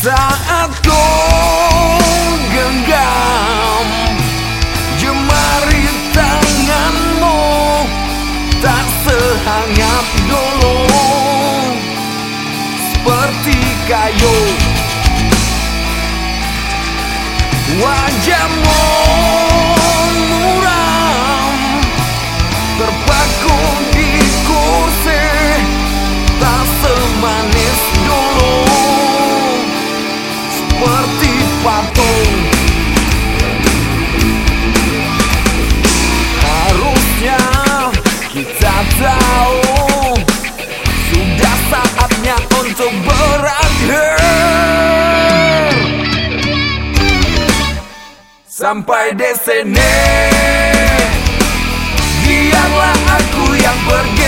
Saat kau genggam Jemari tanganmu Tak sehangat dulu. Seperti kayu Wajahmu Sampai di sini Biarlah aku yang pergi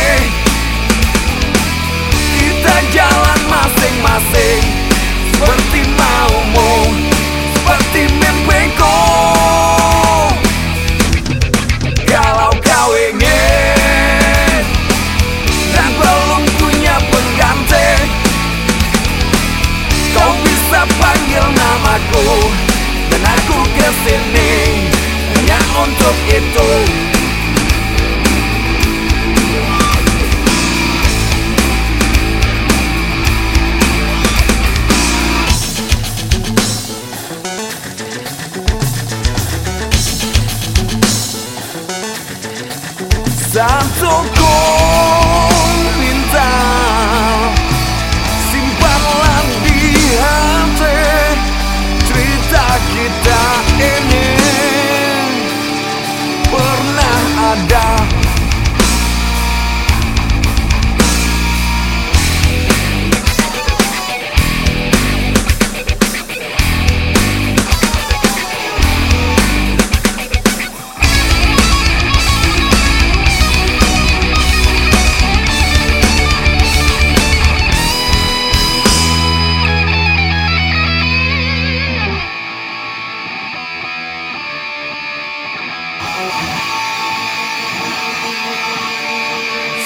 et tout Сам такой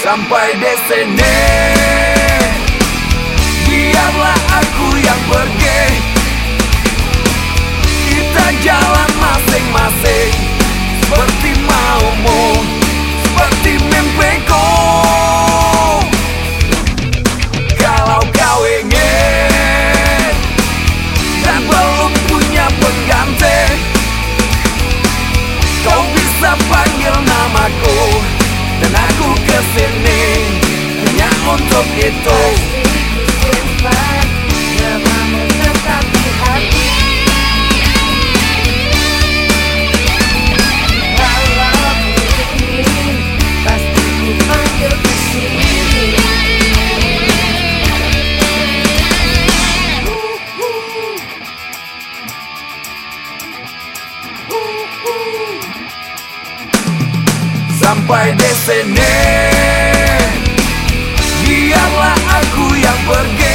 Sampai di sini Biarlah aku yang pergi. Kita jalan masing-masing. Seperti maumu Seperti mimpiku. Kalau kau ingin Dan belum punya pengganti Kau bisa panggil namaku Dan aku kesini Hanya untuk itu Sampai di sini. Biarlah aku yang pergi